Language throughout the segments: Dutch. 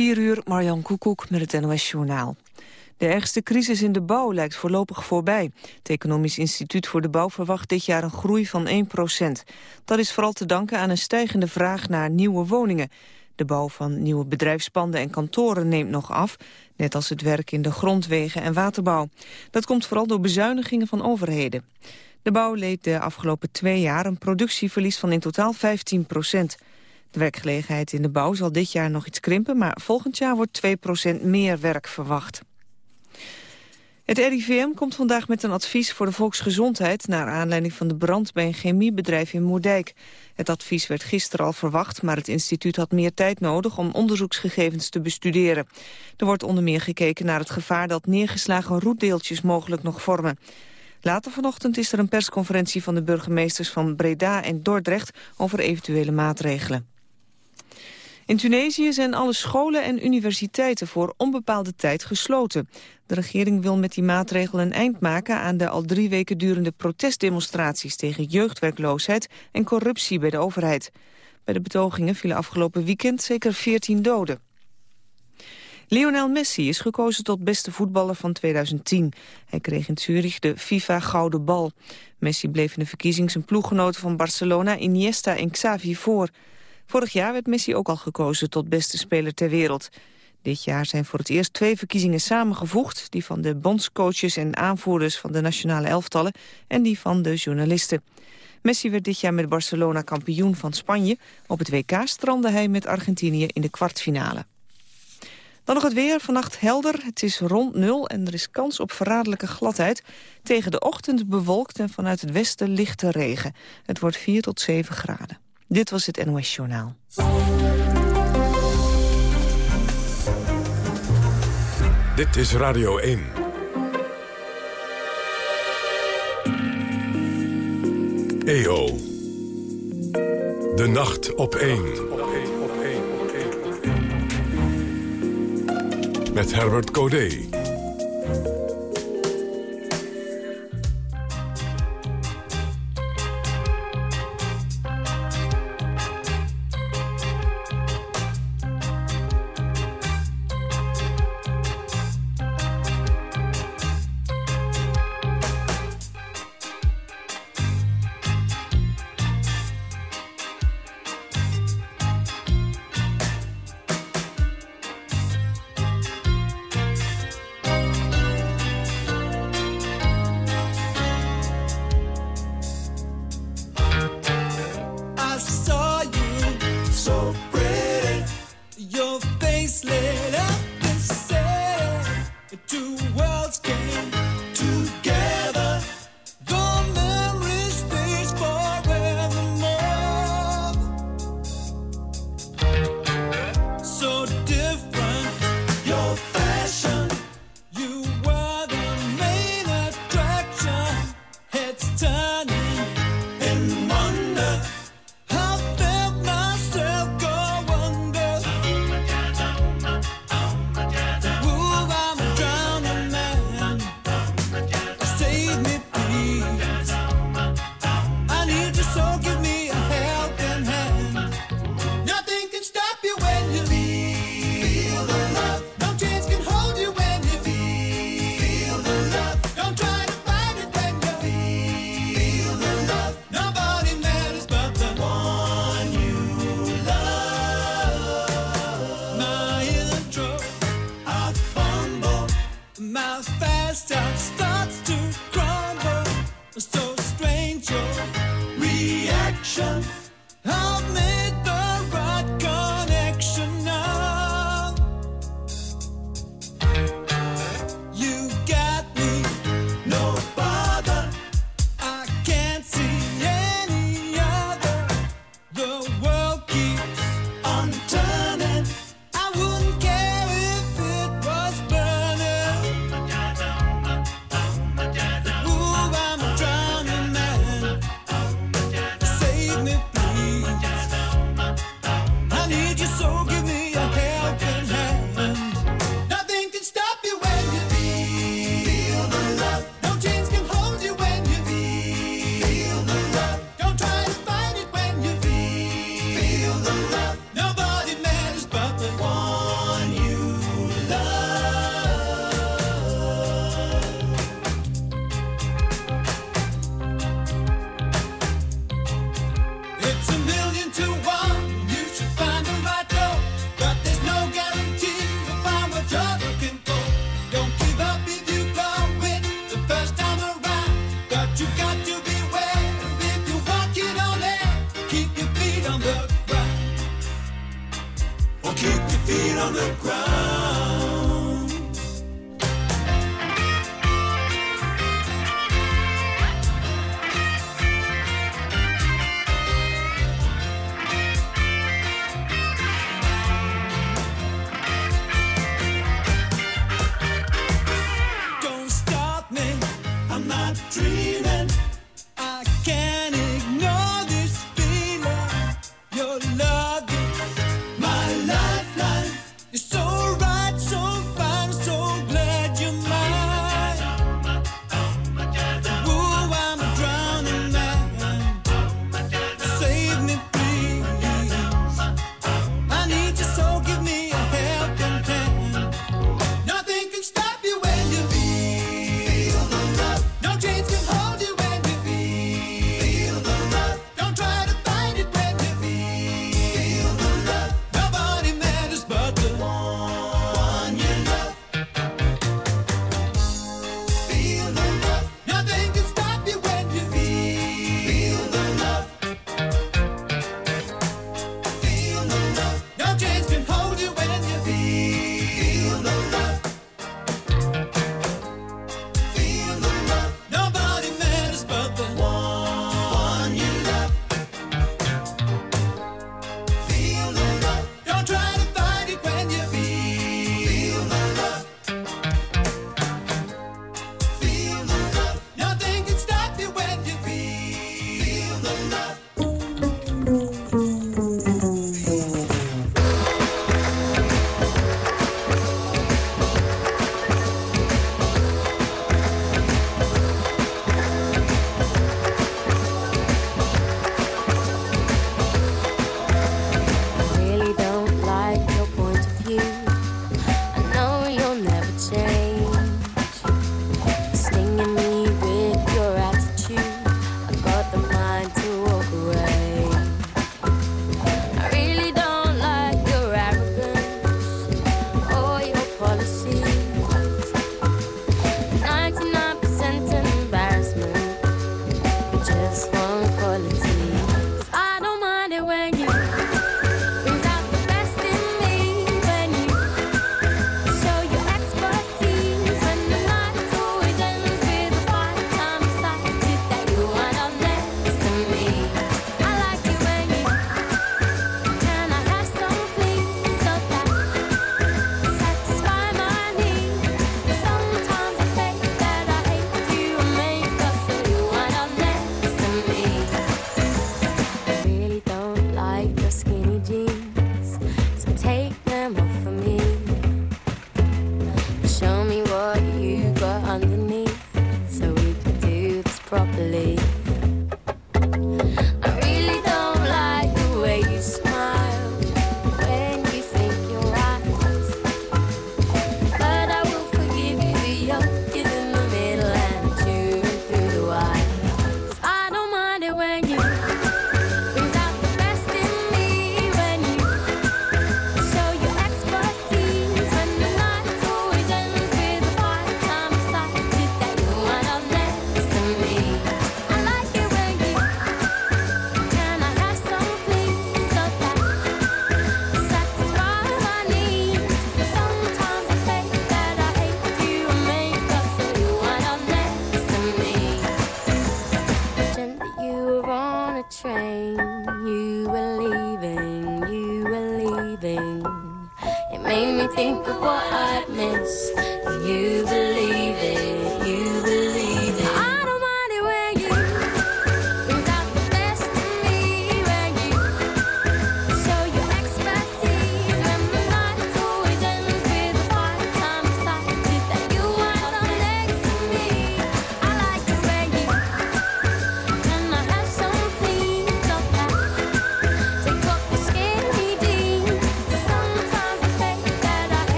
4 uur, Marjan Koekoek met het NOS-journaal. De ergste crisis in de bouw lijkt voorlopig voorbij. Het Economisch Instituut voor de Bouw verwacht dit jaar een groei van 1 procent. Dat is vooral te danken aan een stijgende vraag naar nieuwe woningen. De bouw van nieuwe bedrijfspanden en kantoren neemt nog af... net als het werk in de grondwegen en waterbouw. Dat komt vooral door bezuinigingen van overheden. De bouw leed de afgelopen twee jaar een productieverlies van in totaal 15 procent. De werkgelegenheid in de bouw zal dit jaar nog iets krimpen... maar volgend jaar wordt 2% meer werk verwacht. Het RIVM komt vandaag met een advies voor de volksgezondheid... naar aanleiding van de brand bij een chemiebedrijf in Moerdijk. Het advies werd gisteren al verwacht, maar het instituut had meer tijd nodig... om onderzoeksgegevens te bestuderen. Er wordt onder meer gekeken naar het gevaar dat neergeslagen roetdeeltjes mogelijk nog vormen. Later vanochtend is er een persconferentie van de burgemeesters van Breda en Dordrecht... over eventuele maatregelen. In Tunesië zijn alle scholen en universiteiten voor onbepaalde tijd gesloten. De regering wil met die maatregel een eind maken aan de al drie weken durende protestdemonstraties tegen jeugdwerkloosheid en corruptie bij de overheid. Bij de betogingen vielen afgelopen weekend zeker 14 doden. Lionel Messi is gekozen tot beste voetballer van 2010. Hij kreeg in Zurich de FIFA Gouden Bal. Messi bleef in de verkiezing zijn ploeggenoten van Barcelona, Iniesta en Xavi voor. Vorig jaar werd Messi ook al gekozen tot beste speler ter wereld. Dit jaar zijn voor het eerst twee verkiezingen samengevoegd... die van de bondscoaches en aanvoerders van de nationale elftallen... en die van de journalisten. Messi werd dit jaar met Barcelona kampioen van Spanje. Op het WK strandde hij met Argentinië in de kwartfinale. Dan nog het weer. Vannacht helder. Het is rond nul en er is kans op verraderlijke gladheid. Tegen de ochtend bewolkt en vanuit het westen lichte regen. Het wordt 4 tot 7 graden. Dit was het NOS Journaal. Dit is Radio 1. EO. De nacht op 1. Met Herbert Codé.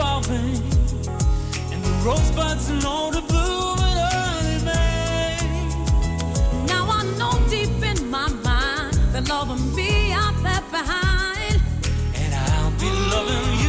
evolving, and the rosebuds know to bloom in early May. Now I know deep in my mind that love will be out there behind, and I'll be loving.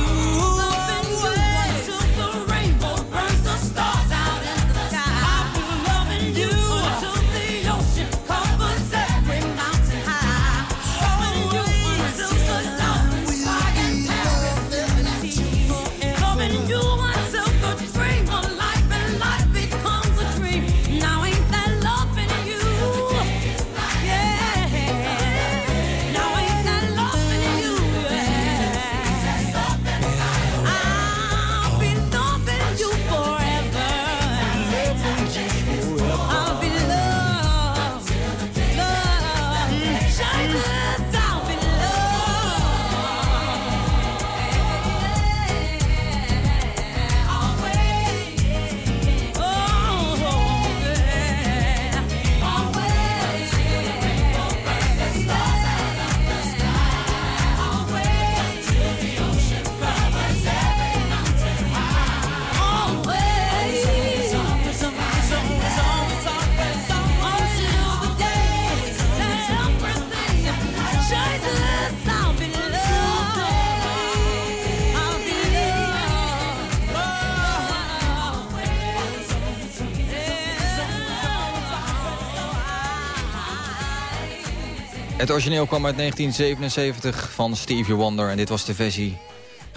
Het origineel kwam uit 1977 van Stevie Wonder en dit was de versie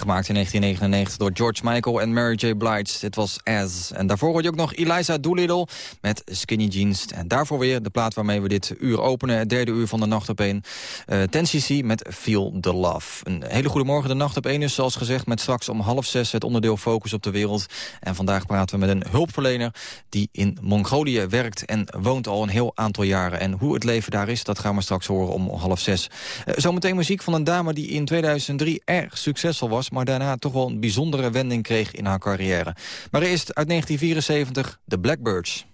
gemaakt in 1999 door George Michael en Mary J. Blige. Dit was As. En daarvoor hoor je ook nog Eliza Doolittle met Skinny Jeans. En daarvoor weer de plaat waarmee we dit uur openen. Het derde uur van de Nacht op 1. Eh, ten CC met Feel the Love. Een hele goede morgen. De Nacht op 1 is zoals gezegd met straks om half zes het onderdeel Focus op de Wereld. En vandaag praten we met een hulpverlener die in Mongolië werkt en woont al een heel aantal jaren. En hoe het leven daar is, dat gaan we straks horen om half zes. Eh, zometeen muziek van een dame die in 2003 erg succesvol was maar daarna toch wel een bijzondere wending kreeg in haar carrière. Maar eerst uit 1974 de Blackbirds.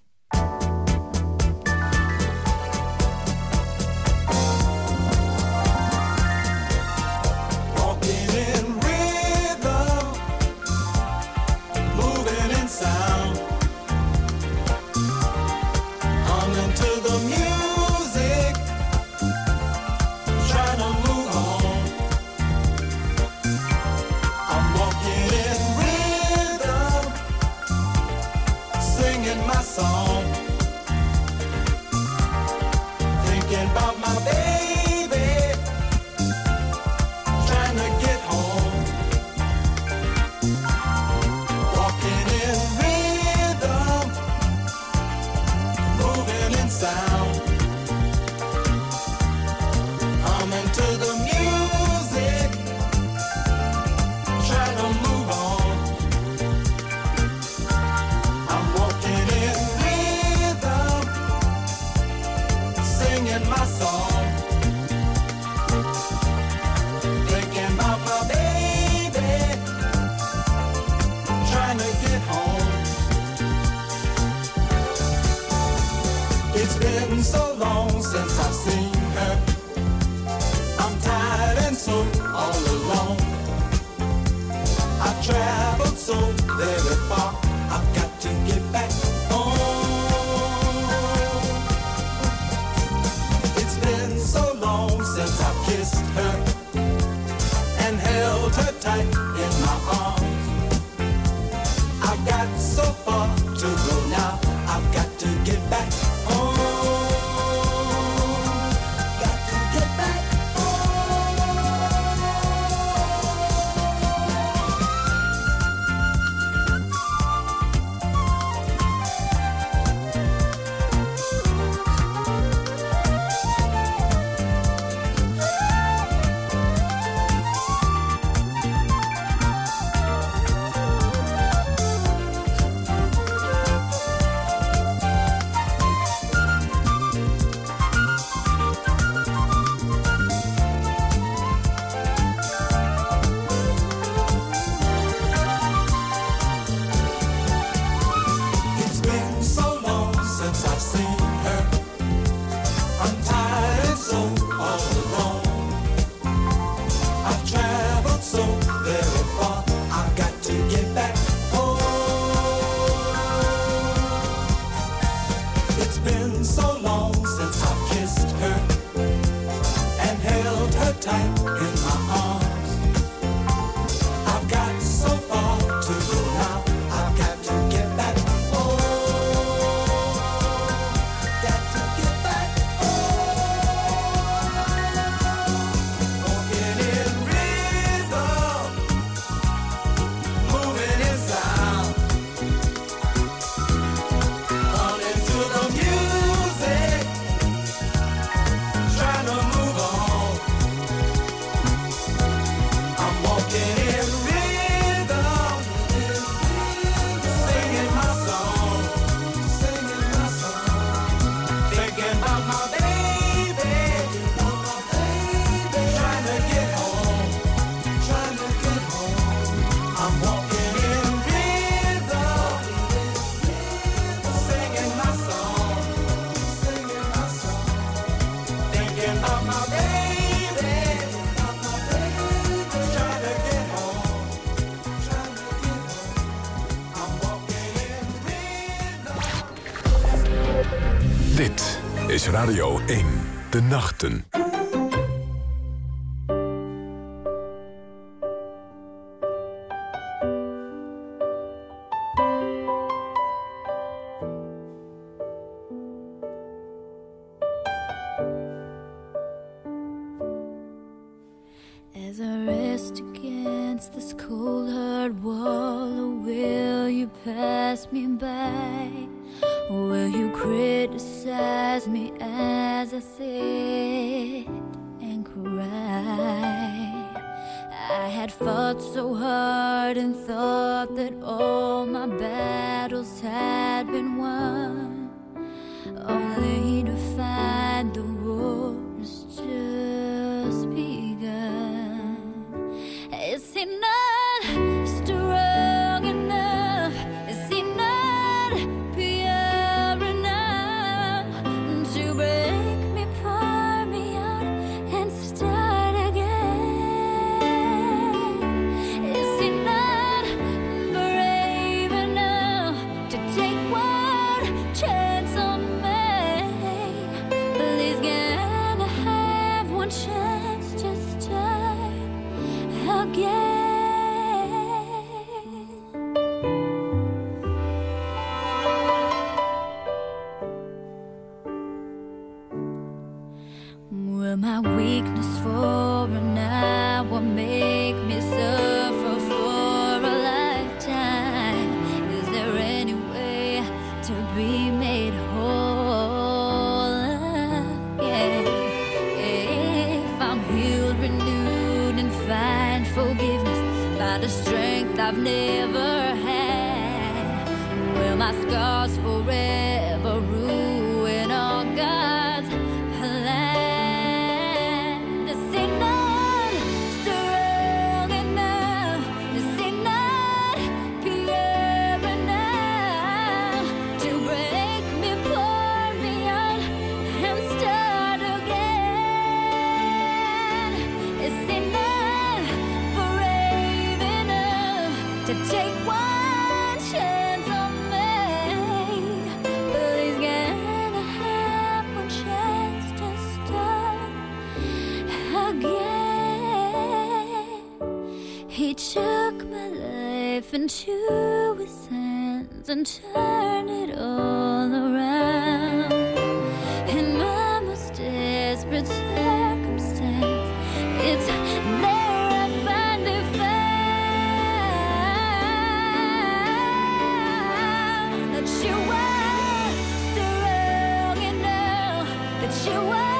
De Nachten. what you were.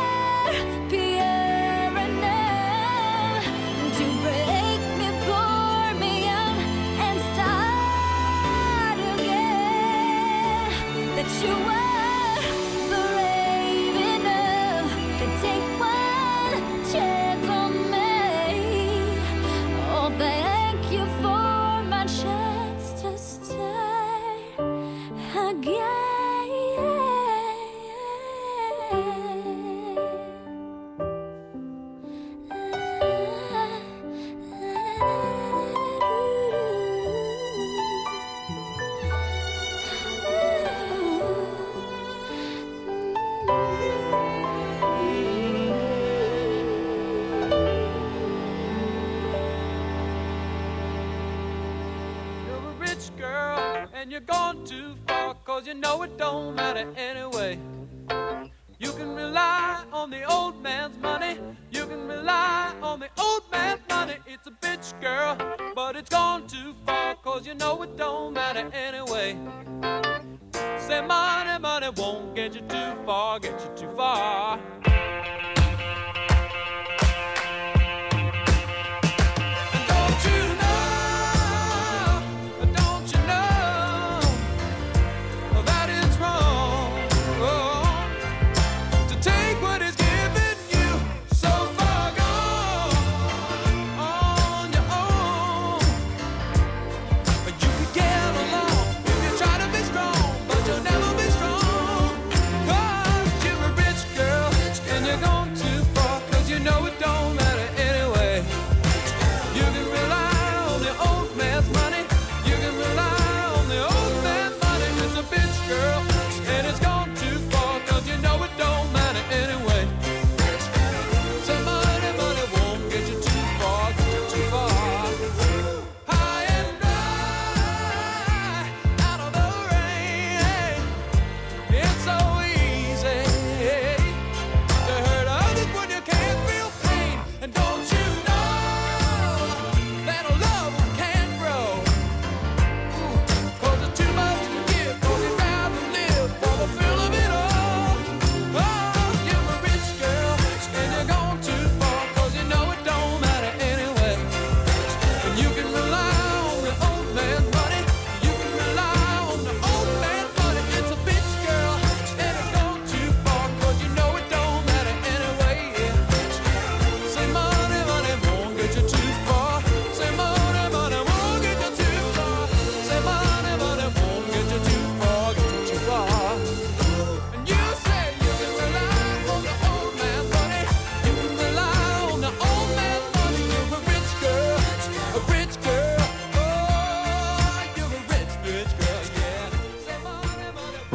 know it don't matter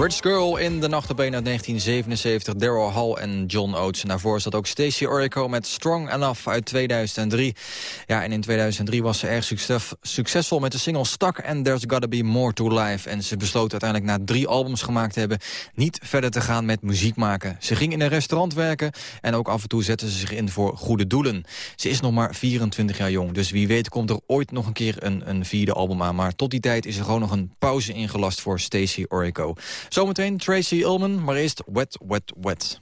Rich Girl in de Nacht op uit 1977, Daryl Hall en John Oates. En daarvoor zat ook Stacey Orrico met Strong Enough uit 2003. Ja, en in 2003 was ze erg succesvol met de single Stuck and There's Gotta Be More To Life. En ze besloot uiteindelijk na drie albums gemaakt te hebben niet verder te gaan met muziek maken. Ze ging in een restaurant werken en ook af en toe zette ze zich in voor goede doelen. Ze is nog maar 24 jaar jong, dus wie weet komt er ooit nog een keer een, een vierde album aan. Maar tot die tijd is er gewoon nog een pauze ingelast voor Stacey Orico. Zometeen Tracy Ullman, maar eerst Wet, Wet, Wet.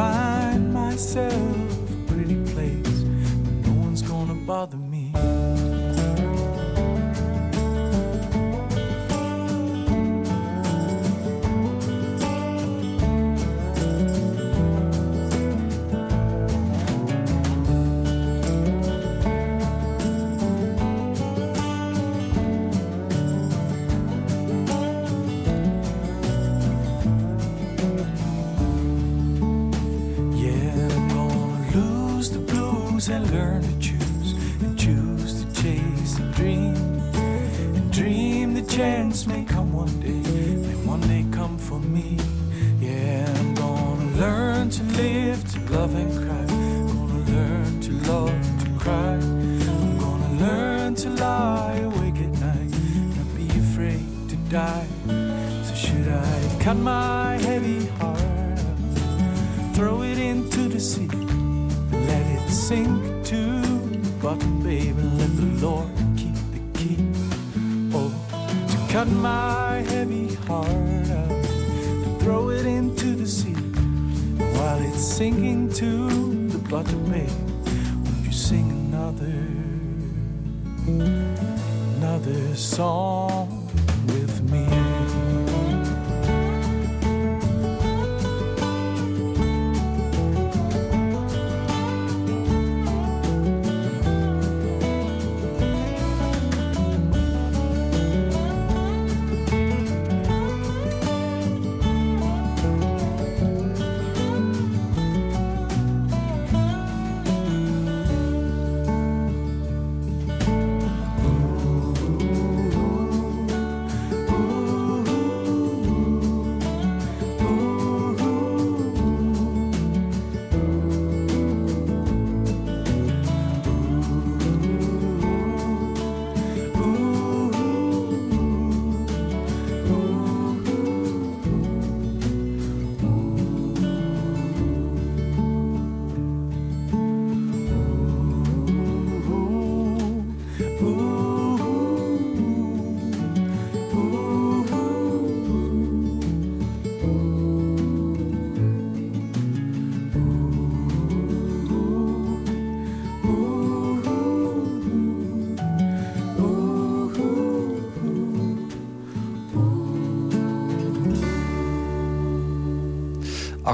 Find myself a pretty place where no one's gonna bother me. Learn to choose and choose to chase a dream and dream the chance may come one day, may one day come for me. Yeah, I'm gonna learn to live, to love and cry. Gonna learn to love, to cry. I'm gonna learn to lie awake at night, not be afraid to die. So should I cut my heavy heart? throw it into the sea. Let bottom, baby. Let the Lord keep the key. Oh, to cut my heavy heart out, to throw it into the sea. While it's sinking to the bottom, baby, won't you sing another, another song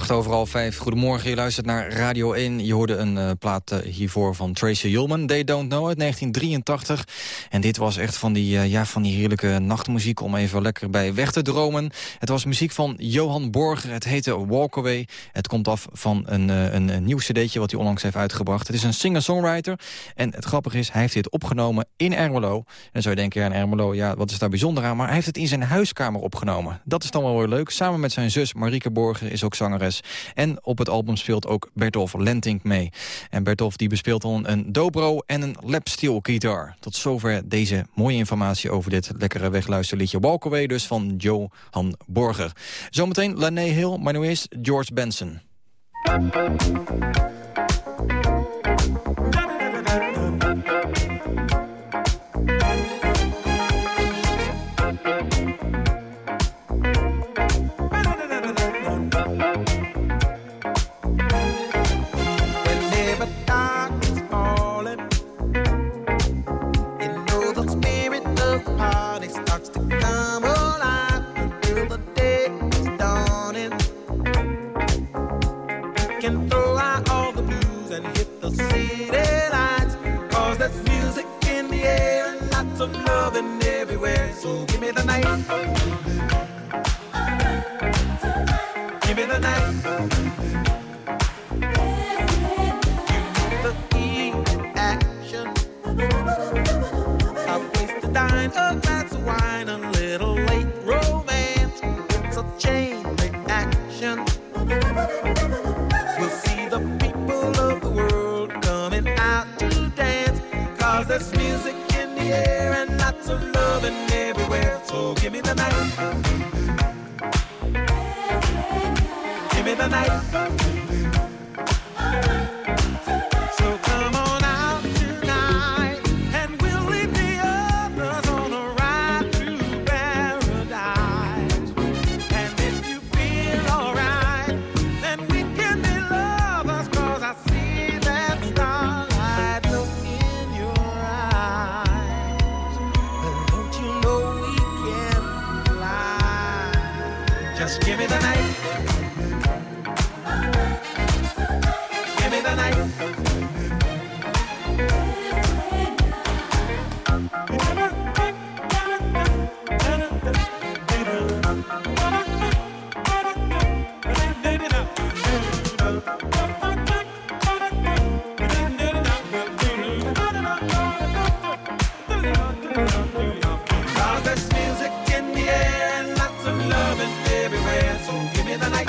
Acht over half vijf. Goedemorgen, je luistert naar Radio 1. Je hoorde een eh, plaat eh, hiervoor van Tracy Ullman, They Don't Know, uit 1983. En dit was echt van die, eh, ja, van die heerlijke nachtmuziek om even lekker bij weg te dromen. Het was muziek van Johan Borger, het heette Walkaway. Het komt af van een, eh, een, een nieuw cd'tje wat hij onlangs heeft uitgebracht. Het is een singer-songwriter en het grappige is, hij heeft dit opgenomen in Ermelo. En zou je denken, ja, Ermelo, ja, wat is daar bijzonder aan? Maar hij heeft het in zijn huiskamer opgenomen. Dat is dan wel weer leuk. Samen met zijn zus Marieke Borger is ook zangeres. En op het album speelt ook Bertolf Lentink mee. En Bertolf die bespeelt dan een dobro en een lapsteel gitaar. Tot zover deze mooie informatie over dit lekkere wegluisterliedje Walkaway dus van Johan Borger. Zometeen Lane Hill, maar nu eerst George Benson. There's music in the air and lots of loving everywhere. So give me the night.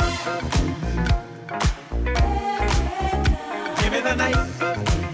Give me the night.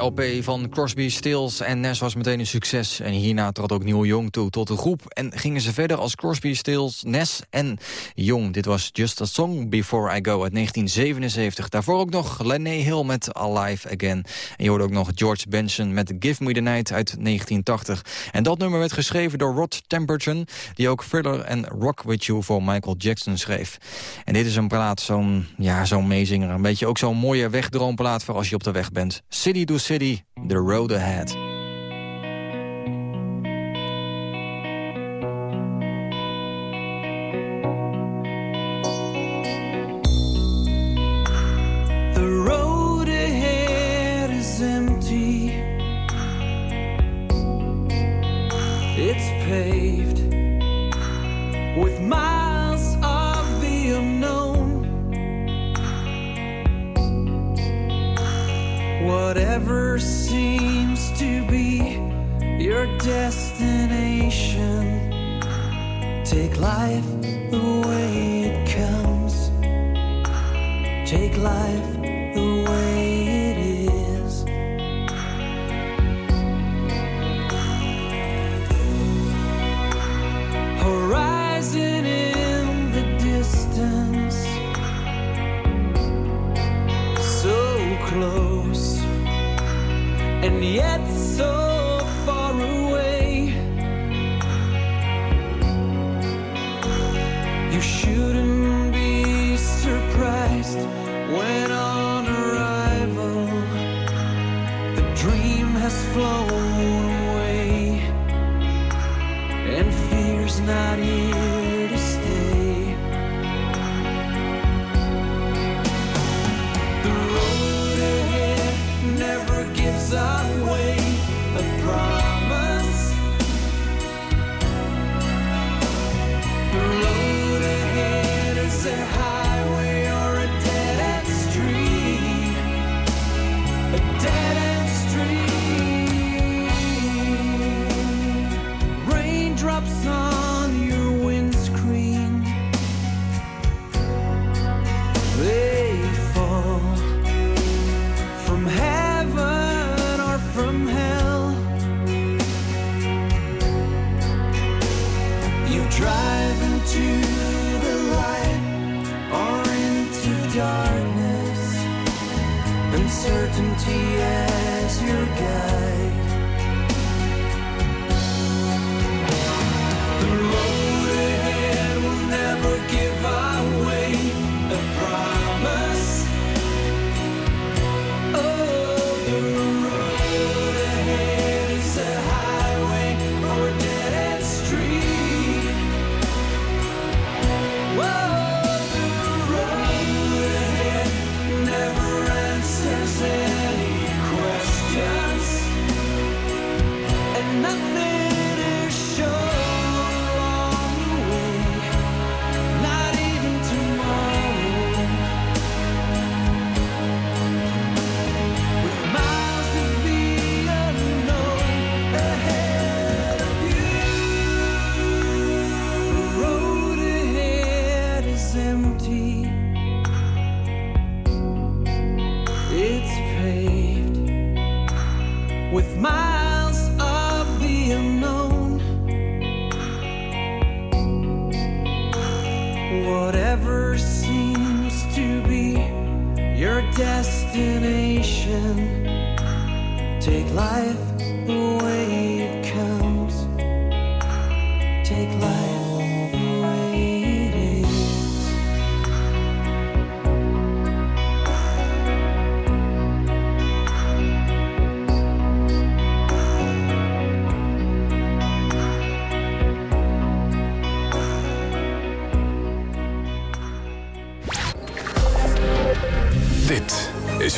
LP van Crosby, Stills en Nash was meteen een succes. En hierna trad ook Neil Young toe tot de groep. En gingen ze verder als Crosby, Stills, Nash en Young. Dit was Just a Song Before I Go uit 1977. Daarvoor ook nog Lenny Hill met Alive Again. En je hoorde ook nog George Benson met Give Me The Night uit 1980. En dat nummer werd geschreven door Rod Temperton... die ook Thriller en Rock With You voor Michael Jackson schreef. En dit is een plaat, zo'n ja, zo'n meezinger. Een beetje ook zo'n mooie wegdroomplaat voor als je op de weg bent. City to City, The Road Ahead.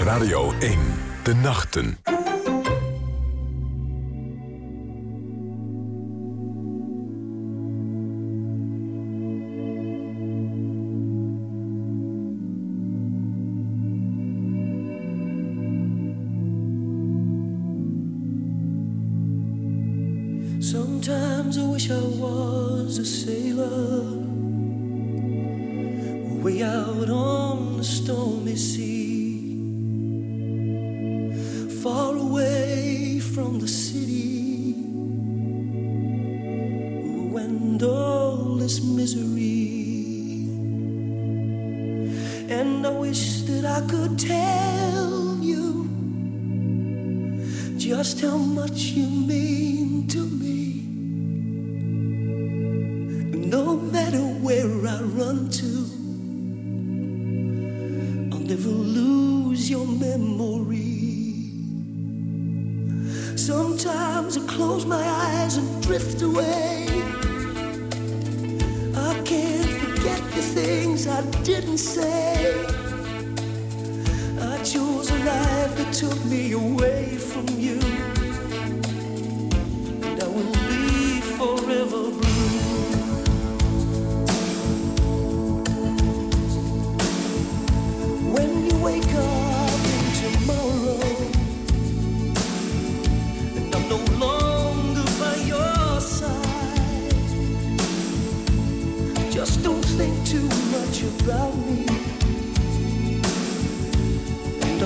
Radio 1. De nachten.